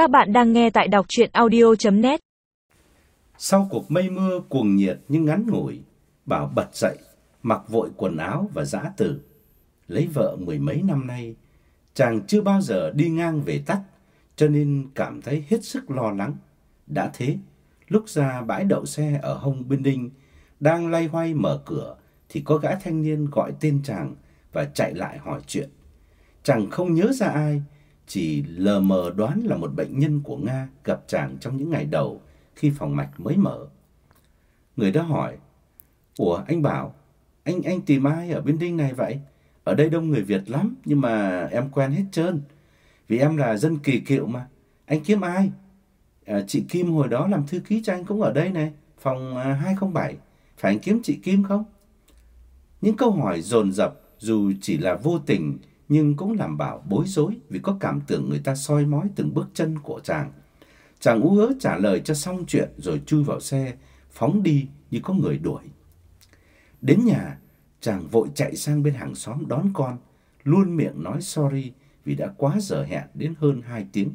Các bạn đang nghe tại đọc chuyện audio.net Sau cuộc mây mưa cuồng nhiệt nhưng ngắn ngủi, Bảo bật dậy, mặc vội quần áo và giã từ. Lấy vợ mười mấy năm nay, chàng chưa bao giờ đi ngang về tắt, cho nên cảm thấy hết sức lo lắng. Đã thế, lúc ra bãi đậu xe ở hông bên đinh, đang lay hoay mở cửa, thì có gã thanh niên gọi tên chàng và chạy lại hỏi chuyện. Chàng không nhớ ra ai, chỉ lờ mờ đoán là một bệnh nhân của Nga gặp chàng trong những ngày đầu khi phòng mạch mới mở. Người đó hỏi, Ủa anh Bảo, anh anh tìm ai ở bên đinh này vậy? Ở đây đông người Việt lắm, nhưng mà em quen hết trơn. Vì em là dân kỳ cựu mà. Anh kiếm ai? À, chị Kim hồi đó làm thư ký cho anh cũng ở đây này, phòng à, 207. Phải anh kiếm chị Kim không? Những câu hỏi dồn dập dù chỉ là vô tình nhưng cũng làm Bảo bối rối vì có cảm tưởng người ta soi mói từng bước chân của chàng. Chàng ú ớ trả lời cho xong chuyện rồi chui vào xe, phóng đi như có người đuổi. Đến nhà, chàng vội chạy sang bên hàng xóm đón con, luôn miệng nói sorry vì đã quá giờ hẹn đến hơn 2 tiếng.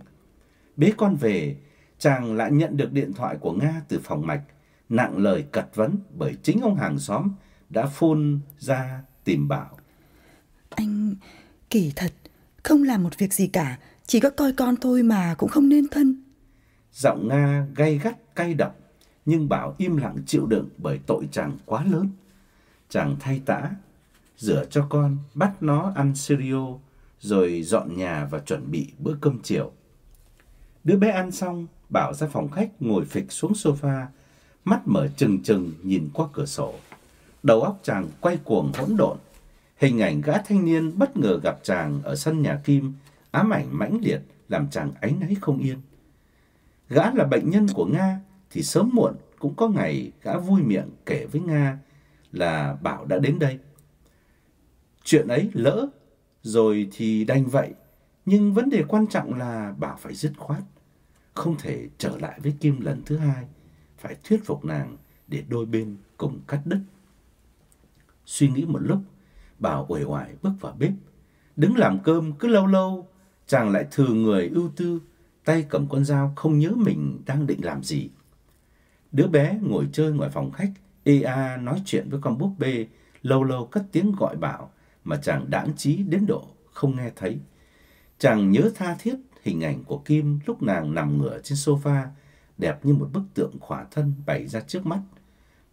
Bế con về, chàng lại nhận được điện thoại của Nga từ phòng mạch, nặng lời cật vấn bởi chính ông hàng xóm đã phun ra tìm Bảo. Anh kỳ thật, không làm một việc gì cả, chỉ có coi con thôi mà cũng không nên thân. Giọng Nga gay gắt cay độc, nhưng Bảo im lặng chịu đựng bởi tội chàng quá lớn. Chàng thay tã, rửa cho con, bắt nó ăn cereal, rồi dọn nhà và chuẩn bị bữa cơm chiều. Đứa bé ăn xong, Bảo ra phòng khách ngồi phịch xuống sofa, mắt mở trừng trừng nhìn qua cửa sổ. Đầu óc chàng quay cuồng hỗn độn. Hình ảnh gã thanh niên bất ngờ gặp chàng ở sân nhà Kim, ám ảnh mãnh liệt làm chàng áy náy không yên. Gã là bệnh nhân của Nga thì sớm muộn cũng có ngày gã vui miệng kể với Nga là Bảo đã đến đây. Chuyện ấy lỡ rồi thì đành vậy, nhưng vấn đề quan trọng là Bảo phải dứt khoát, không thể trở lại với Kim lần thứ hai, phải thuyết phục nàng để đôi bên cùng cắt đứt. Suy nghĩ một lúc, Bảo uể oải bước vào bếp. Đứng làm cơm cứ lâu lâu, chàng lại thừa người ưu tư, tay cầm con dao không nhớ mình đang định làm gì. Đứa bé ngồi chơi ngoài phòng khách, ea nói chuyện với con búp bê, lâu lâu cất tiếng gọi Bảo mà chàng đãng trí đến độ không nghe thấy. Chàng nhớ tha thiết hình ảnh của Kim lúc nàng nằm ngửa trên sofa, đẹp như một bức tượng khỏa thân bày ra trước mắt.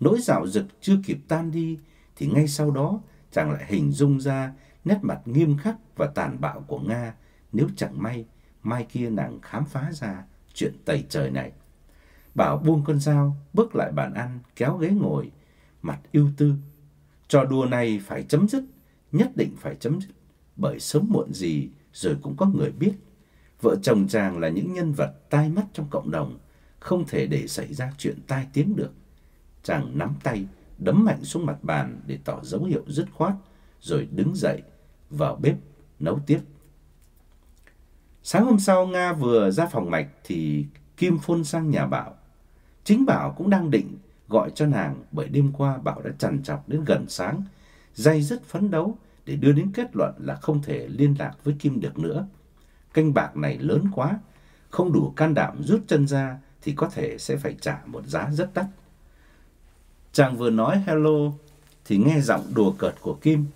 Nỗi dạo dực chưa kịp tan đi thì ngay sau đó chàng lại hình dung ra nét mặt nghiêm khắc và tàn bạo của Nga nếu chẳng may mai kia nàng khám phá ra chuyện tẩy trời này. Bảo buông con dao, bước lại bàn ăn, kéo ghế ngồi, mặt ưu tư. Trò đùa này phải chấm dứt, nhất định phải chấm dứt, bởi sớm muộn gì rồi cũng có người biết. Vợ chồng chàng là những nhân vật tai mắt trong cộng đồng, không thể để xảy ra chuyện tai tiếng được. Chàng nắm tay, đấm mạnh xuống mặt bàn để tỏ dấu hiệu dứt khoát, rồi đứng dậy vào bếp nấu tiếp. Sáng hôm sau Nga vừa ra phòng mạch thì Kim phôn sang nhà Bảo. Chính Bảo cũng đang định gọi cho nàng bởi đêm qua Bảo đã trằn trọc đến gần sáng, dây dứt phấn đấu để đưa đến kết luận là không thể liên lạc với Kim được nữa. Canh bạc này lớn quá, không đủ can đảm rút chân ra thì có thể sẽ phải trả một giá rất đắt. Chàng vừa nói hello thì nghe giọng đùa cợt của Kim.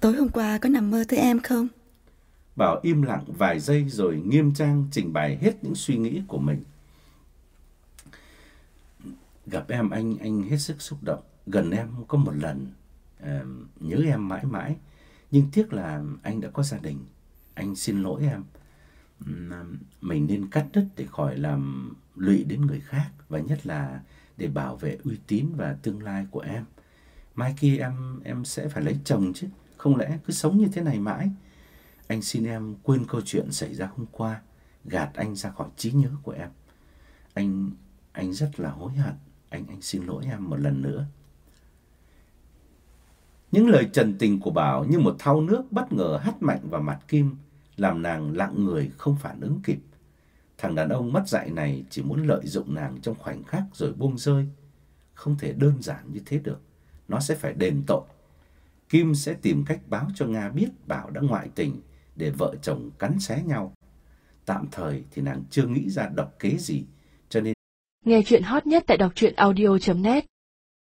Tối hôm qua có nằm mơ thấy em không? Bảo im lặng vài giây rồi nghiêm trang trình bày hết những suy nghĩ của mình. Gặp em anh anh hết sức xúc động. Gần em có một lần uh, nhớ em mãi mãi. Nhưng tiếc là anh đã có gia đình. Anh xin lỗi em. Mình nên cắt đứt để khỏi làm lụy đến người khác và nhất là để bảo vệ uy tín và tương lai của em. Mai kia em em sẽ phải lấy chồng chứ, không lẽ cứ sống như thế này mãi? Anh xin em quên câu chuyện xảy ra hôm qua, gạt anh ra khỏi trí nhớ của em. Anh anh rất là hối hận, anh anh xin lỗi em một lần nữa. Những lời trần tình của Bảo như một thau nước bất ngờ hắt mạnh vào mặt Kim, làm nàng lặng người không phản ứng kịp. Thằng đàn ông mất dạy này chỉ muốn lợi dụng nàng trong khoảnh khắc rồi buông rơi. Không thể đơn giản như thế được. Nó sẽ phải đền tội. Kim sẽ tìm cách báo cho Nga biết Bảo đã ngoại tình để vợ chồng cắn xé nhau. tạm thời thì nàng chưa nghĩ ra độc kế gì, cho nên Nghe chuyện hot nhất tại đọc truyện audio.net